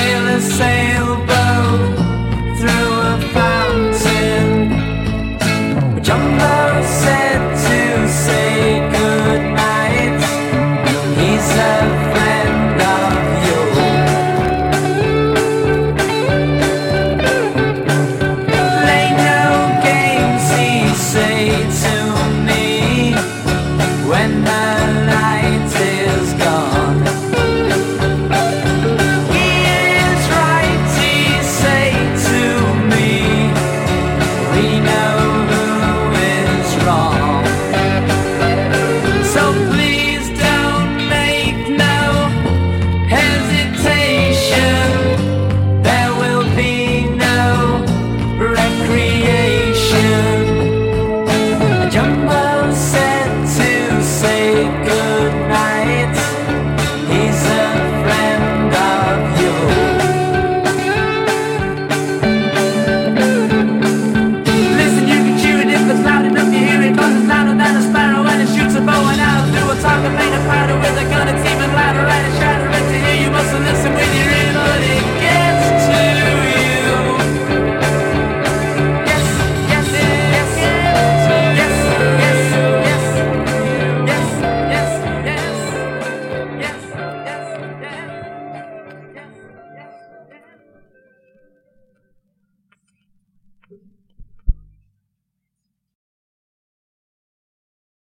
sailors sail.